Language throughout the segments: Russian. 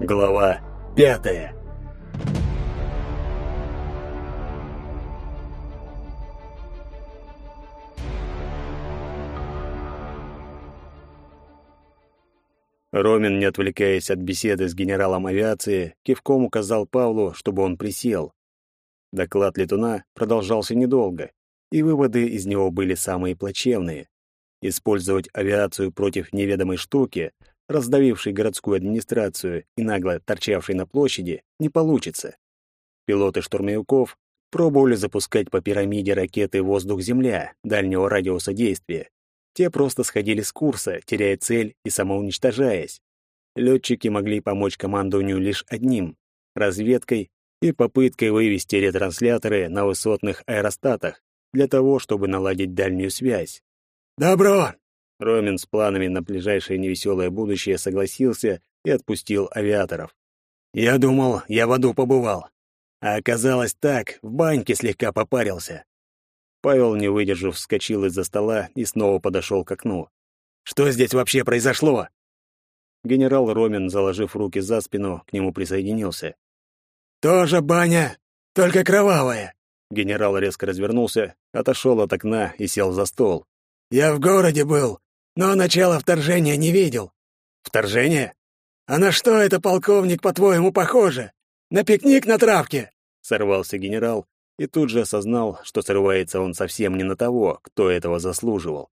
Глава пятая Ромин, не отвлекаясь от беседы с генералом авиации, кивком указал Павлу, чтобы он присел. Доклад летуна продолжался недолго, и выводы из него были самые плачевные. Использовать авиацию против неведомой штуки, раздавившей городскую администрацию и нагло торчавшей на площади, не получится. Пилоты штурмовиков пробовали запускать по пирамиде ракеты «Воздух-Земля» дальнего радиуса действия, те просто сходили с курса, теряя цель и самоуничтожаясь. Летчики могли помочь командованию лишь одним — разведкой и попыткой вывести ретрансляторы на высотных аэростатах для того, чтобы наладить дальнюю связь. «Добро!» Ромин с планами на ближайшее невеселое будущее согласился и отпустил авиаторов. «Я думал, я в аду побывал. А оказалось так, в баньке слегка попарился. Павел, не выдержав, вскочил из-за стола и снова подошел к окну. «Что здесь вообще произошло?» Генерал Ромин, заложив руки за спину, к нему присоединился. «Тоже баня, только кровавая!» Генерал резко развернулся, отошел от окна и сел за стол. «Я в городе был, но начало вторжения не видел». «Вторжение? А на что это, полковник, по-твоему, похоже? На пикник на травке?» Сорвался генерал и тут же осознал, что срывается он совсем не на того, кто этого заслуживал.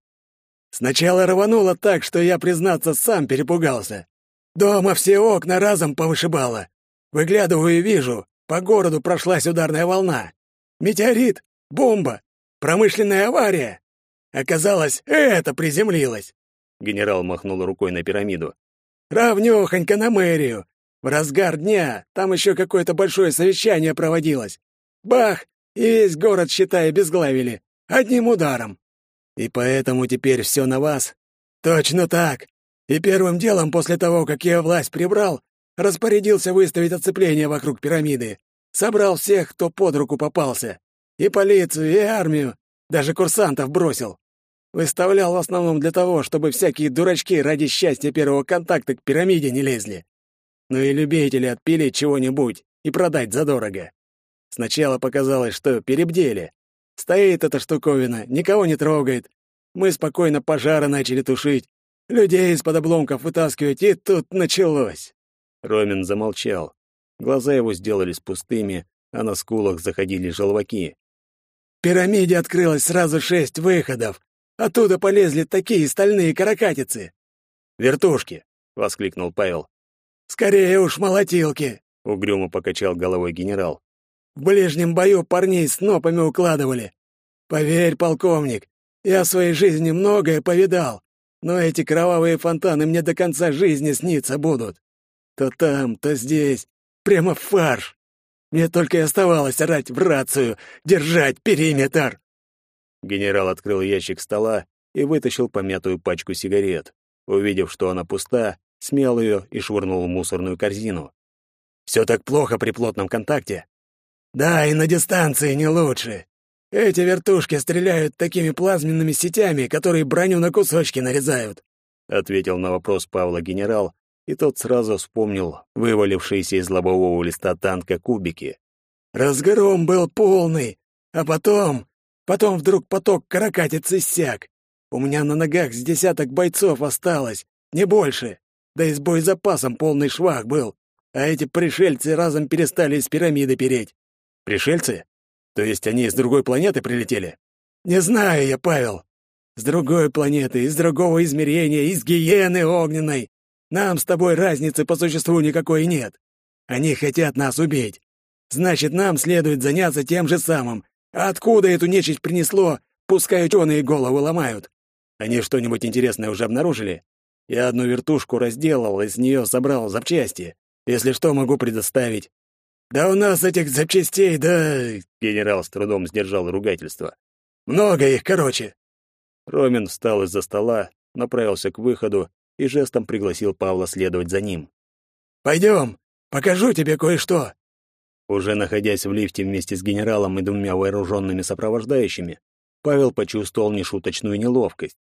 «Сначала рвануло так, что я, признаться, сам перепугался. Дома все окна разом повышибало. Выглядываю и вижу, по городу прошлась ударная волна. Метеорит, бомба, промышленная авария. Оказалось, это приземлилось. Генерал махнул рукой на пирамиду. Равнёхонько на мэрию. В разгар дня там еще какое-то большое совещание проводилось. Бах! И весь город, считай, безглавили. Одним ударом. И поэтому теперь все на вас? Точно так. И первым делом после того, как я власть прибрал, распорядился выставить оцепление вокруг пирамиды. Собрал всех, кто под руку попался. И полицию, и армию. Даже курсантов бросил. Выставлял в основном для того, чтобы всякие дурачки ради счастья первого контакта к пирамиде не лезли. Ну и любители отпилить чего-нибудь и продать задорого. Сначала показалось, что перебдели. Стоит эта штуковина, никого не трогает. Мы спокойно пожары начали тушить, людей из-под обломков вытаскивать, и тут началось. Ромин замолчал. Глаза его сделались пустыми, а на скулах заходили желваки. Пирамиде открылось сразу шесть выходов. Оттуда полезли такие стальные каракатицы. «Вертушки!» — воскликнул Павел. «Скорее уж молотилки!» — угрюмо покачал головой генерал. В ближнем бою парней с нопами укладывали. Поверь, полковник, я в своей жизни многое повидал, но эти кровавые фонтаны мне до конца жизни сниться будут. То там, то здесь. Прямо фарш. Мне только и оставалось орать в рацию, держать периметр. Генерал открыл ящик стола и вытащил помятую пачку сигарет. Увидев, что она пуста, смял ее и швырнул в мусорную корзину. «Все так плохо при плотном контакте?» Да, и на дистанции не лучше. Эти вертушки стреляют такими плазменными сетями, которые броню на кусочки нарезают, ответил на вопрос Павла генерал, и тот сразу вспомнил вывалившиеся из лобового листа танка кубики. Разгром был полный, а потом, потом вдруг поток каракатиц иссяк. У меня на ногах с десяток бойцов осталось, не больше. Да и с боезапасом полный швах был. А эти пришельцы разом перестали из пирамиды переть. Пришельцы? То есть они из другой планеты прилетели? Не знаю я, Павел. С другой планеты, из другого измерения, из гиены огненной. Нам с тобой разницы по существу никакой нет. Они хотят нас убить. Значит, нам следует заняться тем же самым. Откуда эту нечисть принесло, пускай ученые голову ломают. Они что-нибудь интересное уже обнаружили? Я одну вертушку разделал, из нее собрал запчасти. Если что, могу предоставить. «Да у нас этих запчастей, да...» Генерал с трудом сдержал ругательство. «Много их, короче». Ромин встал из-за стола, направился к выходу и жестом пригласил Павла следовать за ним. «Пойдем, покажу тебе кое-что». Уже находясь в лифте вместе с генералом и двумя вооруженными сопровождающими, Павел почувствовал нешуточную неловкость.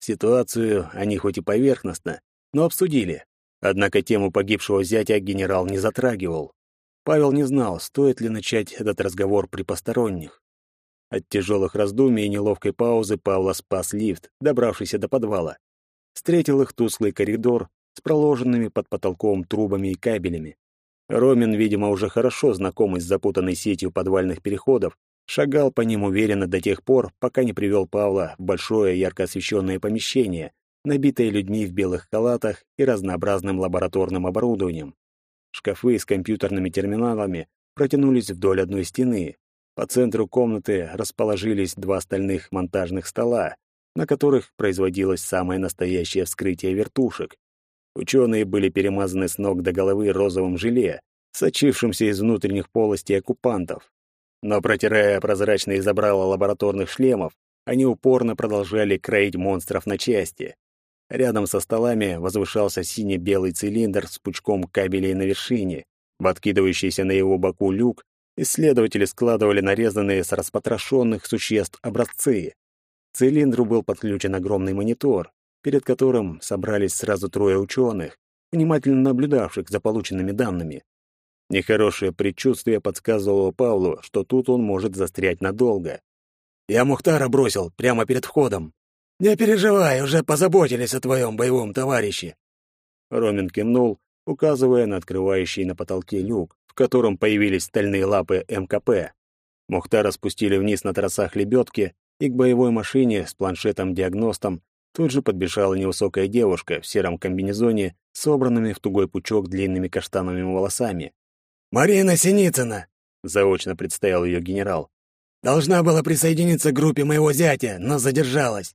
Ситуацию они хоть и поверхностно, но обсудили. Однако тему погибшего зятя генерал не затрагивал. Павел не знал, стоит ли начать этот разговор при посторонних. От тяжелых раздумий и неловкой паузы Павла спас лифт, добравшийся до подвала. Встретил их тусклый коридор с проложенными под потолком трубами и кабелями. Ромин, видимо, уже хорошо знакомый с запутанной сетью подвальных переходов, шагал по ним уверенно до тех пор, пока не привел Павла в большое ярко освещенное помещение, набитое людьми в белых халатах и разнообразным лабораторным оборудованием. Шкафы с компьютерными терминалами протянулись вдоль одной стены. По центру комнаты расположились два стальных монтажных стола, на которых производилось самое настоящее вскрытие вертушек. Ученые были перемазаны с ног до головы розовым желе, сочившимся из внутренних полостей оккупантов. Но протирая прозрачные забрала лабораторных шлемов, они упорно продолжали кроить монстров на части. Рядом со столами возвышался сине-белый цилиндр с пучком кабелей на вершине. В откидывающийся на его боку люк исследователи складывали нарезанные с распотрошенных существ образцы. К цилиндру был подключен огромный монитор, перед которым собрались сразу трое ученых, внимательно наблюдавших за полученными данными. Нехорошее предчувствие подсказывало Павлу, что тут он может застрять надолго. «Я Мухтара бросил прямо перед входом», «Не переживай, уже позаботились о твоем боевом товарище». Ромин кивнул, указывая на открывающий на потолке люк, в котором появились стальные лапы МКП. Мухтара спустили вниз на тросах лебедки, и к боевой машине с планшетом-диагностом тут же подбежала невысокая девушка в сером комбинезоне, собранными в тугой пучок длинными каштановыми волосами. «Марина Синицына!» — заочно представил ее генерал. «Должна была присоединиться к группе моего зятя, но задержалась.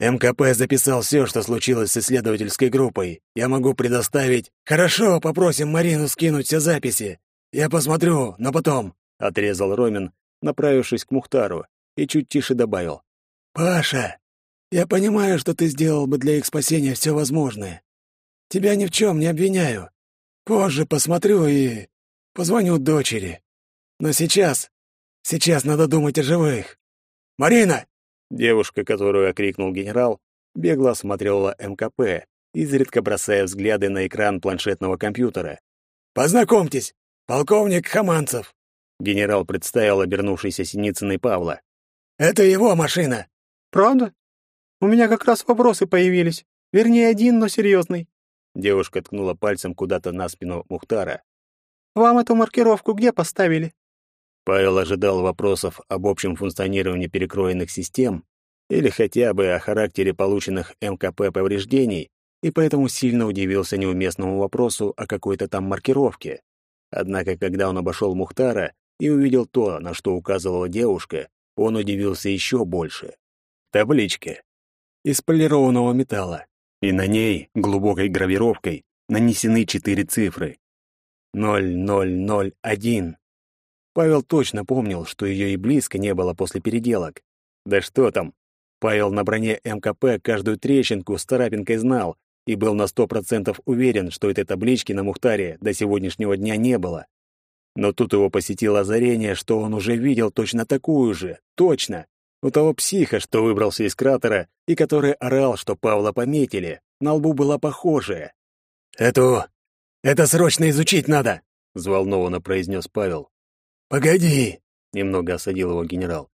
МКП записал все, что случилось с исследовательской группой. Я могу предоставить... Хорошо, попросим Марину скинуть все записи. Я посмотрю, но потом...» — отрезал Ромин, направившись к Мухтару, и чуть тише добавил. «Паша, я понимаю, что ты сделал бы для их спасения все возможное. Тебя ни в чем не обвиняю. Позже посмотрю и... позвоню дочери. Но сейчас... сейчас надо думать о живых. Марина, Девушка, которую окрикнул генерал, бегло осмотрела МКП, изредка бросая взгляды на экран планшетного компьютера. «Познакомьтесь, полковник Хаманцев!» Генерал представил обернувшийся Синицыной Павла. «Это его машина!» «Правда? У меня как раз вопросы появились. Вернее, один, но серьезный». Девушка ткнула пальцем куда-то на спину Мухтара. «Вам эту маркировку где поставили?» Павел ожидал вопросов об общем функционировании перекроенных систем или хотя бы о характере полученных МКП повреждений, и поэтому сильно удивился неуместному вопросу о какой-то там маркировке. Однако, когда он обошел Мухтара и увидел то, на что указывала девушка, он удивился еще больше. Табличка из полированного металла, и на ней глубокой гравировкой нанесены четыре цифры. 0001. Павел точно помнил, что ее и близко не было после переделок. Да что там, Павел на броне МКП каждую трещинку с царапинкой знал и был на сто процентов уверен, что этой таблички на Мухтаре до сегодняшнего дня не было. Но тут его посетило озарение, что он уже видел точно такую же, точно, у того психа, что выбрался из кратера и который орал, что Павла пометили. На лбу была похожая. «Эту... это срочно изучить надо!» — взволнованно произнес Павел. «Погоди!» — немного осадил его генерал.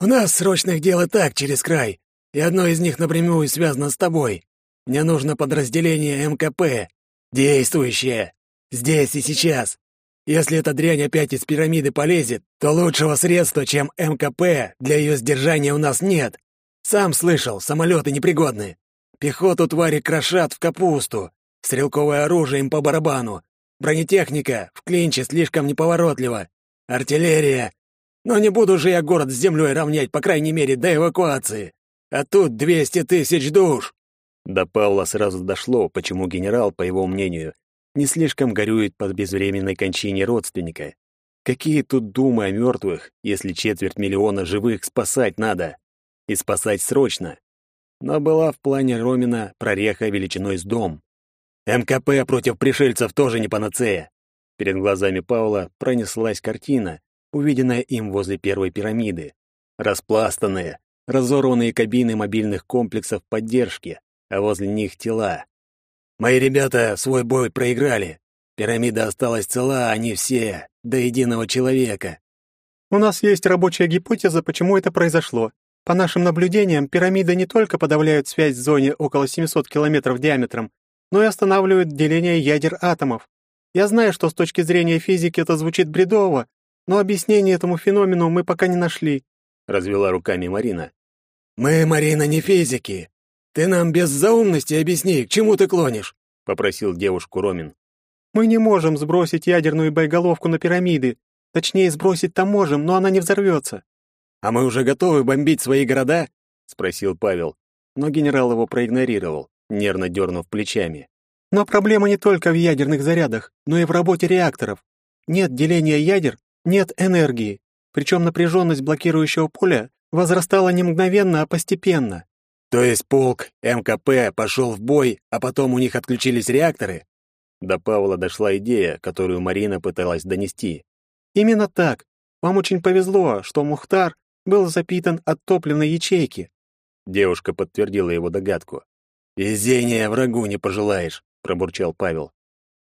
«У нас срочных дел так через край, и одно из них напрямую связано с тобой. Мне нужно подразделение МКП, действующее, здесь и сейчас. Если эта дрянь опять из пирамиды полезет, то лучшего средства, чем МКП, для ее сдержания у нас нет. Сам слышал, самолеты непригодны. Пехоту твари крошат в капусту, стрелковое оружие им по барабану, бронетехника в клинче слишком неповоротливо, Артиллерия! Но не буду же я город с землей равнять, по крайней мере, до эвакуации. А тут двести тысяч душ!» До Павла сразу дошло, почему генерал, по его мнению, не слишком горюет под безвременной кончине родственника. Какие тут думы о мертвых, если четверть миллиона живых спасать надо? И спасать срочно. Но была в плане Ромина прореха величиной с дом. МКП против пришельцев тоже не панацея. Перед глазами Паула пронеслась картина, увиденная им возле первой пирамиды. Распластанные, разорванные кабины мобильных комплексов поддержки, а возле них тела. Мои ребята свой бой проиграли. Пирамида осталась цела, они все, до единого человека. У нас есть рабочая гипотеза, почему это произошло. По нашим наблюдениям, пирамиды не только подавляют связь в зоне около 700 километров диаметром, но и останавливают деление ядер атомов. Я знаю, что с точки зрения физики это звучит бредово, но объяснение этому феномену мы пока не нашли», — развела руками Марина. «Мы, Марина, не физики. Ты нам без заумности объясни, к чему ты клонишь?» — попросил девушку Ромин. «Мы не можем сбросить ядерную боеголовку на пирамиды. Точнее, сбросить-то можем, но она не взорвется». «А мы уже готовы бомбить свои города?» — спросил Павел, но генерал его проигнорировал, нервно дернув плечами. «Но проблема не только в ядерных зарядах, но и в работе реакторов. Нет деления ядер, нет энергии. Причем напряженность блокирующего поля возрастала не мгновенно, а постепенно. То есть полк МКП пошел в бой, а потом у них отключились реакторы? До Павла дошла идея, которую Марина пыталась донести. Именно так. Вам очень повезло, что Мухтар был запитан от топливной ячейки. Девушка подтвердила его догадку. «Везения врагу не пожелаешь», — пробурчал Павел.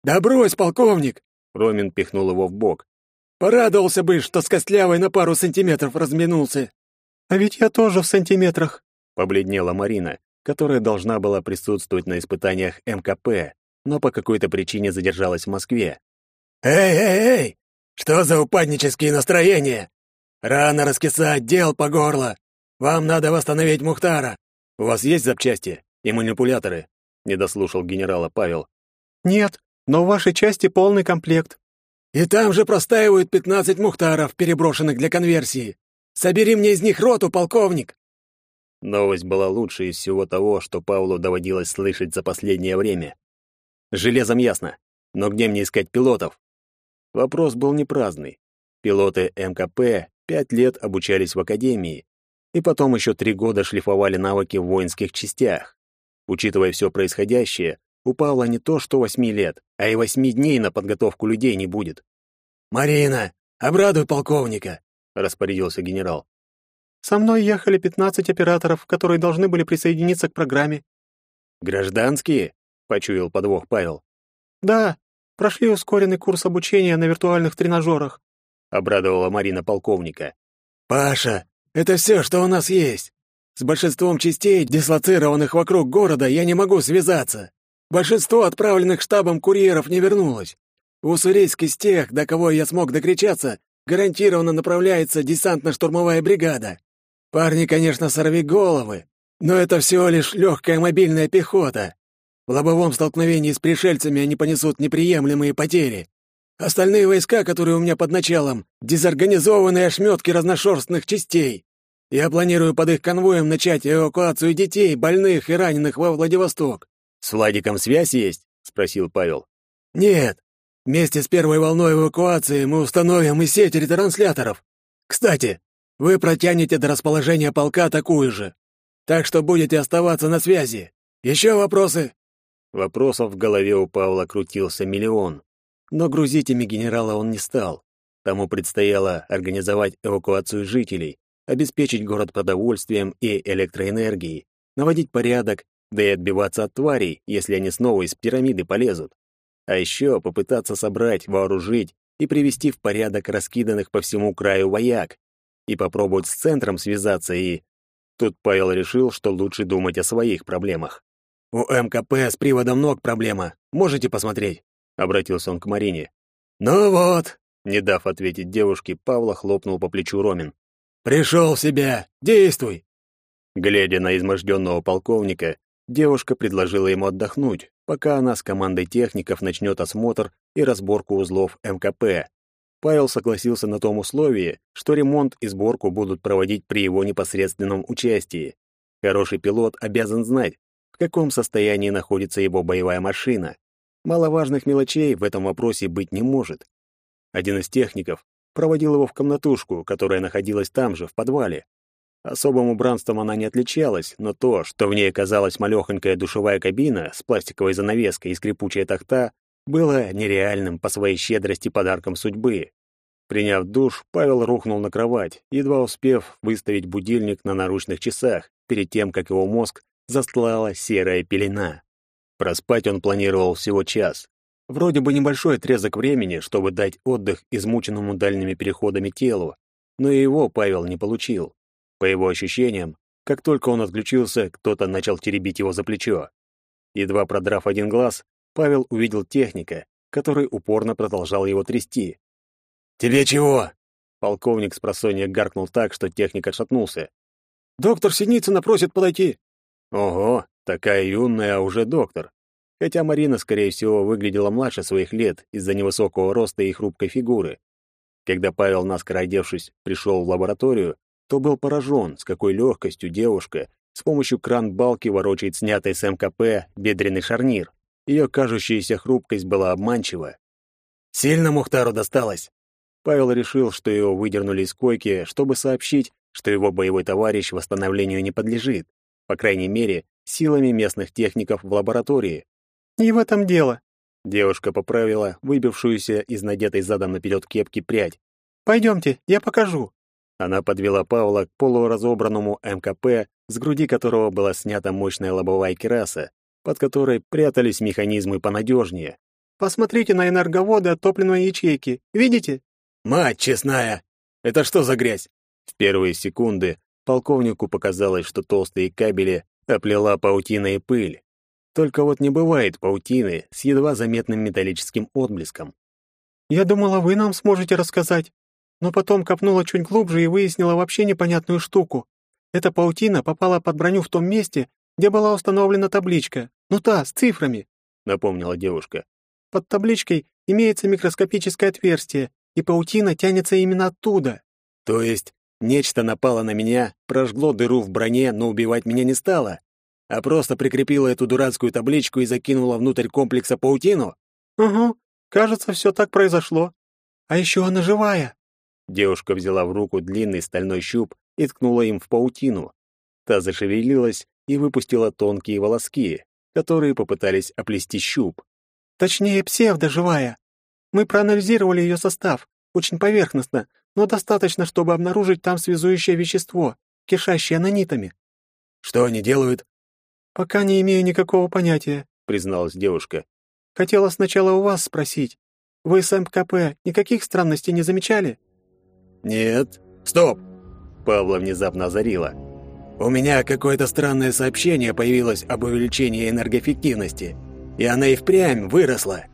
«Да брось, полковник!» Ромин пихнул его в бок. «Порадовался бы, что с Костлявой на пару сантиметров разминулся». «А ведь я тоже в сантиметрах», Побледнела Марина, которая должна была присутствовать на испытаниях МКП, но по какой-то причине задержалась в Москве. «Эй, эй, эй! Что за упаднические настроения? Рано раскисать, дел по горло. Вам надо восстановить Мухтара. У вас есть запчасти и манипуляторы?» — не дослушал генерала Павел. «Нет, но в вашей части полный комплект». «И там же простаивают пятнадцать Мухтаров, переброшенных для конверсии. Собери мне из них роту, полковник!» Новость была лучшей из всего того, что Павлу доводилось слышать за последнее время. Железом ясно, но где мне искать пилотов? Вопрос был не праздный. Пилоты МКП пять лет обучались в академии, и потом еще три года шлифовали навыки в воинских частях. Учитывая все происходящее, у Павла не то что восьми лет, а и восьми дней на подготовку людей не будет. «Марина, обрадуй полковника!» — распорядился генерал. Со мной ехали 15 операторов, которые должны были присоединиться к программе. Гражданские? почуял подвох Павел. Да, прошли ускоренный курс обучения на виртуальных тренажерах, обрадовала Марина полковника. Паша, это все, что у нас есть. С большинством частей, дислоцированных вокруг города, я не могу связаться. Большинство отправленных штабом курьеров не вернулось. У Уссурийск из тех, до кого я смог докричаться, гарантированно направляется десантно-штурмовая бригада. Парни, конечно, сорви головы, но это всего лишь легкая мобильная пехота. В лобовом столкновении с пришельцами они понесут неприемлемые потери. Остальные войска, которые у меня под началом, дезорганизованные ошметки разношерстных частей. Я планирую под их конвоем начать эвакуацию детей, больных и раненых во Владивосток. С Владиком связь есть? спросил Павел. Нет. Вместе с первой волной эвакуации мы установим и сеть ретрансляторов. Кстати, вы протянете до расположения полка такую же. Так что будете оставаться на связи. Еще вопросы?» Вопросов в голове у Павла крутился миллион. Но грузить ими генерала он не стал. Тому предстояло организовать эвакуацию жителей, обеспечить город продовольствием и электроэнергией, наводить порядок, да и отбиваться от тварей, если они снова из пирамиды полезут. А еще попытаться собрать, вооружить и привести в порядок раскиданных по всему краю вояк, и попробовать с центром связаться и... Тут Павел решил, что лучше думать о своих проблемах. «У МКП с приводом ног проблема. Можете посмотреть?» — обратился он к Марине. «Ну вот», — не дав ответить девушке, Павла хлопнул по плечу Ромин. «Пришел в себя! Действуй!» Глядя на изможденного полковника, девушка предложила ему отдохнуть, пока она с командой техников начнет осмотр и разборку узлов МКП. Павел согласился на том условии, что ремонт и сборку будут проводить при его непосредственном участии. Хороший пилот обязан знать, в каком состоянии находится его боевая машина. Маловажных мелочей в этом вопросе быть не может. Один из техников проводил его в комнатушку, которая находилась там же, в подвале. Особым убранством она не отличалась, но то, что в ней оказалась малёхонькая душевая кабина с пластиковой занавеской и скрипучая тахта, было нереальным по своей щедрости подарком судьбы. Приняв душ, Павел рухнул на кровать, едва успев выставить будильник на наручных часах, перед тем, как его мозг застлала серая пелена. Проспать он планировал всего час. Вроде бы небольшой отрезок времени, чтобы дать отдых измученному дальними переходами телу, но и его Павел не получил. По его ощущениям, как только он отключился, кто-то начал теребить его за плечо. Едва продрав один глаз, Павел увидел техника, который упорно продолжал его трясти. «Тебе чего?» Полковник с просонья гаркнул так, что техник отшатнулся. «Доктор Синицына просит подойти». Ого, такая юная, а уже доктор. Хотя Марина, скорее всего, выглядела младше своих лет из-за невысокого роста и хрупкой фигуры. Когда Павел, наскоро одевшись, пришел в лабораторию, то был поражен, с какой легкостью девушка с помощью кран-балки ворочает снятый с МКП бедренный шарнир. Ее кажущаяся хрупкость была обманчива. «Сильно Мухтару досталось?» Павел решил, что его выдернули из койки, чтобы сообщить, что его боевой товарищ восстановлению не подлежит, по крайней мере, силами местных техников в лаборатории. «Не в этом дело», — девушка поправила выбившуюся из надетой задом наперед кепки прядь. «Пойдемте, я покажу». Она подвела Павла к полуразобранному МКП, с груди которого была снята мощная лобовая кераса, под которой прятались механизмы понадежнее. «Посмотрите на энерговоды от топливной ячейки. Видите?» «Мать честная! Это что за грязь?» В первые секунды полковнику показалось, что толстые кабели оплела паутина и пыль. Только вот не бывает паутины с едва заметным металлическим отблеском. «Я думала, вы нам сможете рассказать, но потом копнула чуть глубже и выяснила вообще непонятную штуку. Эта паутина попала под броню в том месте, где была установлена табличка. Ну та, с цифрами», — напомнила девушка. «Под табличкой имеется микроскопическое отверстие, и паутина тянется именно оттуда». «То есть нечто напало на меня, прожгло дыру в броне, но убивать меня не стало?» а просто прикрепила эту дурацкую табличку и закинула внутрь комплекса паутину? Угу, кажется, все так произошло. А еще она живая. Девушка взяла в руку длинный стальной щуп и ткнула им в паутину. Та зашевелилась и выпустила тонкие волоски, которые попытались оплести щуп. Точнее, псевдоживая. Мы проанализировали ее состав, очень поверхностно, но достаточно, чтобы обнаружить там связующее вещество, кишащее нанитами. Что они делают? «Пока не имею никакого понятия», — призналась девушка. «Хотела сначала у вас спросить. Вы с МКП никаких странностей не замечали?» «Нет. Стоп!» Павла внезапно озарила. «У меня какое-то странное сообщение появилось об увеличении энергоэффективности, и она и впрямь выросла.